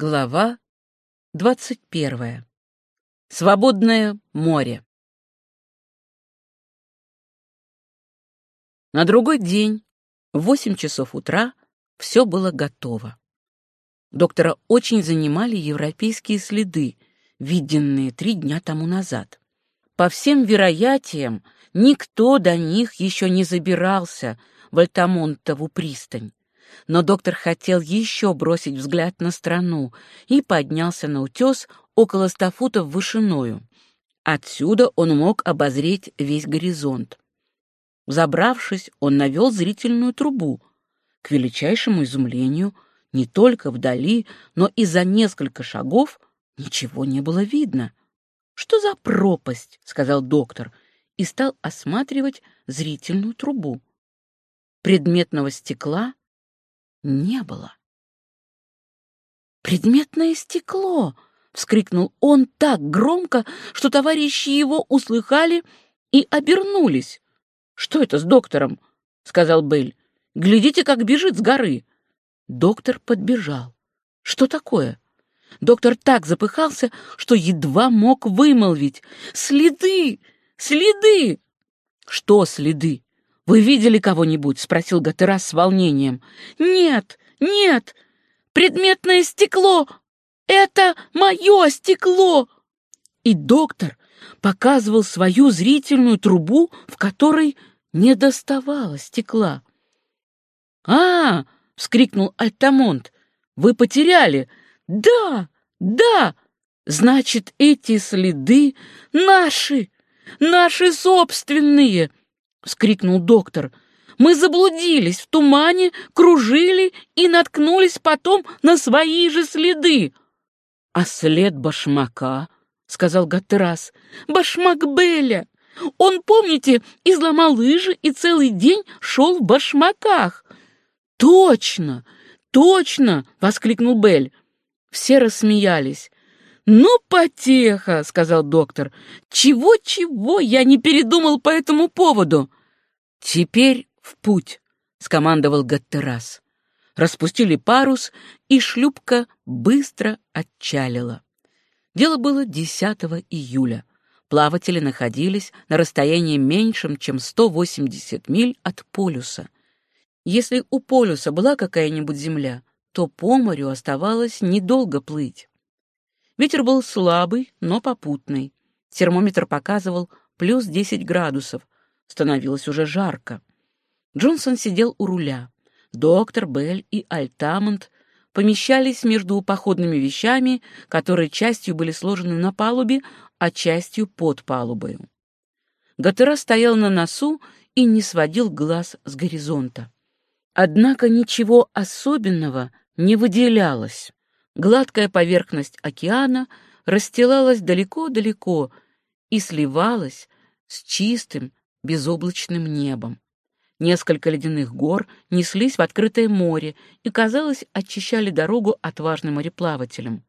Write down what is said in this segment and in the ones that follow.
Глава двадцать первая. Свободное море. На другой день, в восемь часов утра, все было готово. Доктора очень занимали европейские следы, виденные три дня тому назад. По всем вероятиям, никто до них еще не забирался в Альтамонтову пристань. Но доктор хотел еще бросить взгляд на страну и поднялся на утес около ста футов вышиною. Отсюда он мог обозреть весь горизонт. Забравшись, он навел зрительную трубу. К величайшему изумлению, не только вдали, но и за несколько шагов ничего не было видно. «Что за пропасть?» — сказал доктор, и стал осматривать зрительную трубу. Предметного стекла не было. «Предметное стекло!» — вскрикнул он так громко, что товарищи его услыхали и обернулись. «Что это с доктором?» — сказал Белль. «Глядите, как бежит с горы». Доктор подбежал. «Что такое?» Доктор так запыхался, что едва мог вымолвить. «Следы! Следы!» «Что следы?» «Вы видели кого-нибудь?» — спросил Гатерас с волнением. «Нет, нет! Предметное стекло! Это мое стекло!» И доктор показывал свою зрительную трубу, в которой не доставало стекла. «А!» — вскрикнул Альтамонт. «Вы потеряли!» «Да! Да! Значит, эти следы наши! Наши собственные!» — вскрикнул доктор. «Мы заблудились в тумане, кружили и наткнулись потом на свои же следы». «А след башмака?» — сказал Гаттерас. «Башмак Белля! Он, помните, изломал лыжи и целый день шел в башмаках». «Точно! Точно!» — воскликнул Белль. Все рассмеялись. «Ну, потеха!» — сказал доктор. «Чего-чего я не передумал по этому поводу!» «Теперь в путь!» — скомандовал Гаттерас. Распустили парус, и шлюпка быстро отчалила. Дело было 10 июля. Плаватели находились на расстоянии меньшем, чем 180 миль от полюса. Если у полюса была какая-нибудь земля, то по морю оставалось недолго плыть. Ветер был слабый, но попутный. Термометр показывал плюс 10 градусов. Становилось уже жарко. Джонсон сидел у руля. Доктор, Белль и Альтамонт помещались между походными вещами, которые частью были сложены на палубе, а частью под палубою. Гатера стоял на носу и не сводил глаз с горизонта. Однако ничего особенного не выделялось. Гладкая поверхность океана расстилалась далеко-далеко и сливалась с чистым безоблачным небом. Несколько ледяных гор неслись в открытое море и, казалось, очищали дорогу отважным мореплавателям.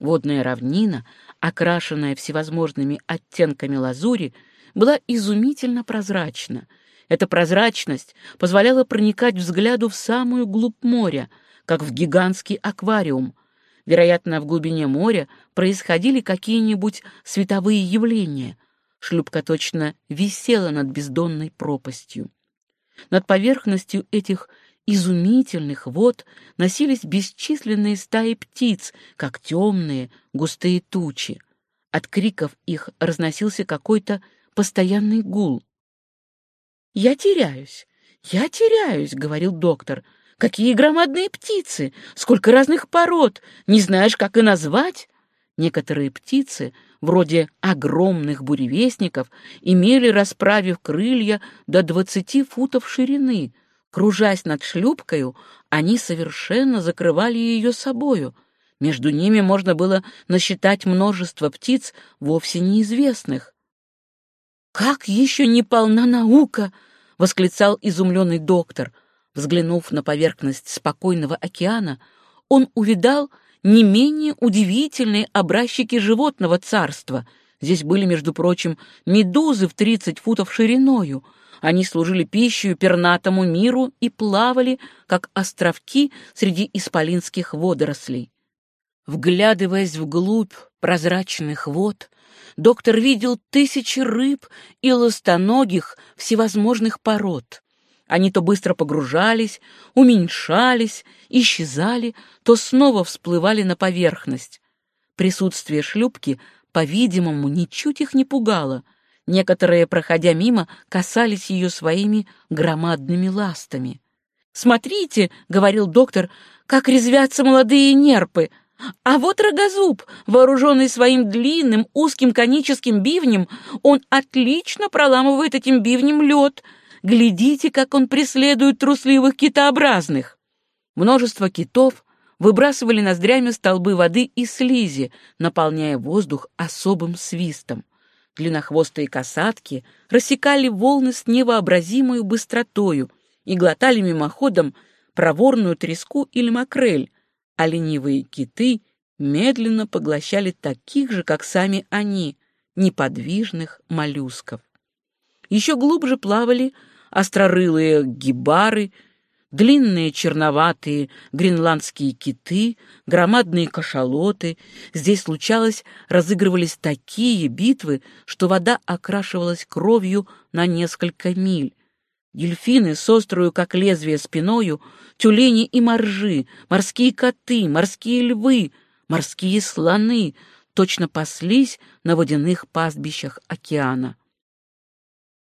Водная равнина, окрашенная всевозможными оттенками лазури, была изумительно прозрачна. Эта прозрачность позволяла проникать взгляду в самую глубь моря, как в гигантский аквариум, Вероятно, в глубине моря происходили какие-нибудь световые явления. Шлюпка точно висела над бездонной пропастью. Над поверхностью этих изумительных вод носились бесчисленные стаи птиц, как темные густые тучи. От криков их разносился какой-то постоянный гул. «Я теряюсь, я теряюсь», — говорил доктор, — Какие громадные птицы! Сколько разных пород! Не знаешь, как и назвать? Некоторые птицы, вроде огромных буревестников, имели, расправив крылья, до двадцати футов ширины. Кружась над шлюпкою, они совершенно закрывали ее собою. Между ними можно было насчитать множество птиц, вовсе неизвестных. «Как еще не полна наука!» — восклицал изумленный доктор. Взглянув на поверхность спокойного океана, он увидал не менее удивительные образчики животного царства. Здесь были, между прочим, медузы в 30 футов шириною. Они служили пищей пернатому миру и плавали, как островки среди исполинских водорослей. Вглядываясь вглубь прозрачных вод, доктор видел тысячи рыб и ластоногих всевозможных пород. Они то быстро погружались, уменьшались, исчезали, то снова всплывали на поверхность. Присутствие шлюпки, по-видимому, ничуть их не пугало. Некоторые, проходя мимо, касались ее своими громадными ластами. «Смотрите», — говорил доктор, — «как резвятся молодые нерпы, а вот рогозуб, вооруженный своим длинным узким коническим бивнем, он отлично проламывает этим бивнем лед. Глядите, как он преследует трусливых китообразных. Множество китов выбрасывали ноздрями столбы воды и слизи, наполняя воздух особым свистом. Длиннохвостые касатки рассекали волны с невообразимой быстротою и глотали мимоходом проворную треску или макрель, а ленивые киты медленно поглощали таких же, как сами они, неподвижных моллюсков. Еще глубже плавали острорылые гибары, длинные черноватые гренландские киты, громадные кашалоты. Здесь случалось, разыгрывались такие битвы, что вода окрашивалась кровью на несколько миль, Дельфины с острую, как лезвие, спиною, тюлени и моржи, морские коты, морские львы, морские слоны точно паслись на водяных пастбищах океана.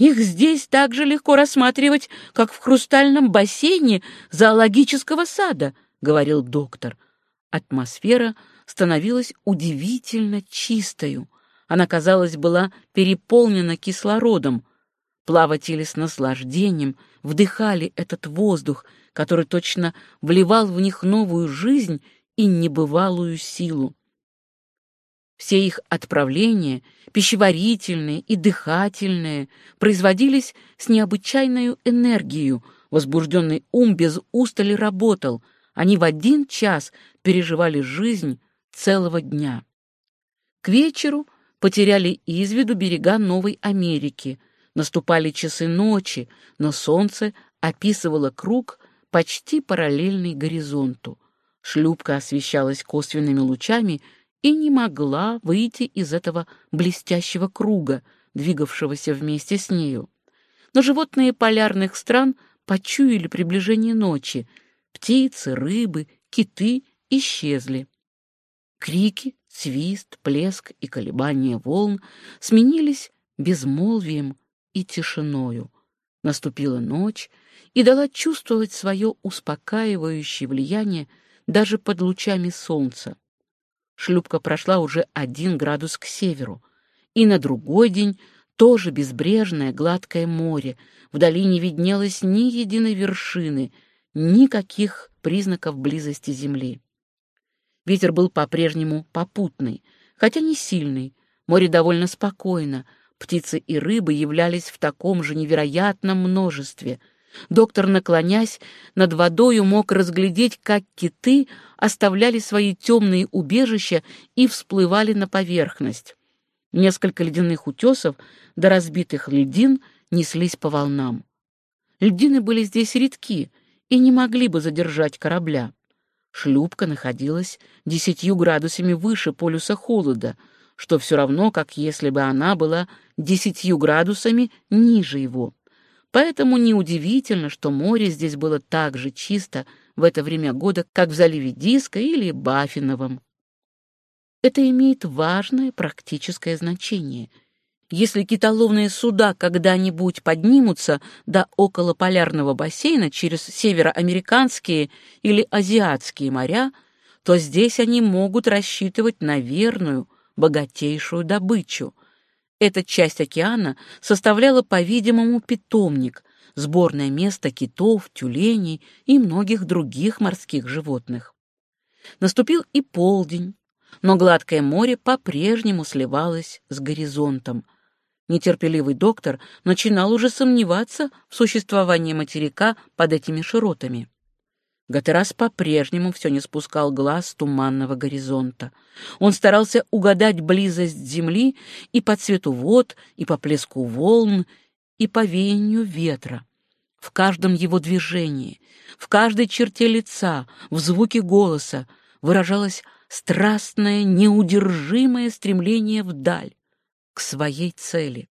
Их здесь так же легко рассматривать, как в хрустальном бассейне зоологического сада, — говорил доктор. Атмосфера становилась удивительно чистою. Она, казалось, была переполнена кислородом, Плаватели с наслаждением вдыхали этот воздух, который точно вливал в них новую жизнь и небывалую силу. Все их отправления, пищеварительные и дыхательные, производились с необычайной энергией, возбужденный ум без устали работал, они в один час переживали жизнь целого дня. К вечеру потеряли из виду берега Новой Америки — Наступали часы ночи, но солнце описывало круг, почти параллельный горизонту. Шлюпка освещалась косвенными лучами и не могла выйти из этого блестящего круга, двигавшегося вместе с нею. Но животные полярных стран почуяли приближение ночи. Птицы, рыбы, киты исчезли. Крики, свист, плеск и колебания волн сменились безмолвием и тишиною. Наступила ночь и дала чувствовать свое успокаивающее влияние даже под лучами солнца. Шлюпка прошла уже один градус к северу, и на другой день тоже безбрежное гладкое море, вдали не виднелось ни единой вершины, никаких признаков близости земли. Ветер был по-прежнему попутный, хотя не сильный, море довольно спокойно, Птицы и рыбы являлись в таком же невероятном множестве. Доктор, наклонясь над водою, мог разглядеть, как киты оставляли свои темные убежища и всплывали на поверхность. Несколько ледяных утесов до разбитых льдин неслись по волнам. Льдины были здесь редки и не могли бы задержать корабля. Шлюпка находилась десятью градусами выше полюса холода — что все равно, как если бы она была десятью градусами ниже его. Поэтому неудивительно, что море здесь было так же чисто в это время года, как в заливе Диска или Баффиновом. Это имеет важное практическое значение. Если китоловные суда когда-нибудь поднимутся до околополярного бассейна через североамериканские или азиатские моря, то здесь они могут рассчитывать на верную, богатейшую добычу. Эта часть океана составляла, по-видимому, питомник, сборное место китов, тюленей и многих других морских животных. Наступил и полдень, но гладкое море по-прежнему сливалось с горизонтом. Нетерпеливый доктор начинал уже сомневаться в существовании материка под этими широтами. Гатерас по-прежнему все не спускал глаз с туманного горизонта. Он старался угадать близость земли и по цвету вод, и по плеску волн, и по веянию ветра. В каждом его движении, в каждой черте лица, в звуке голоса выражалась страстное, неудержимое стремление вдаль, к своей цели.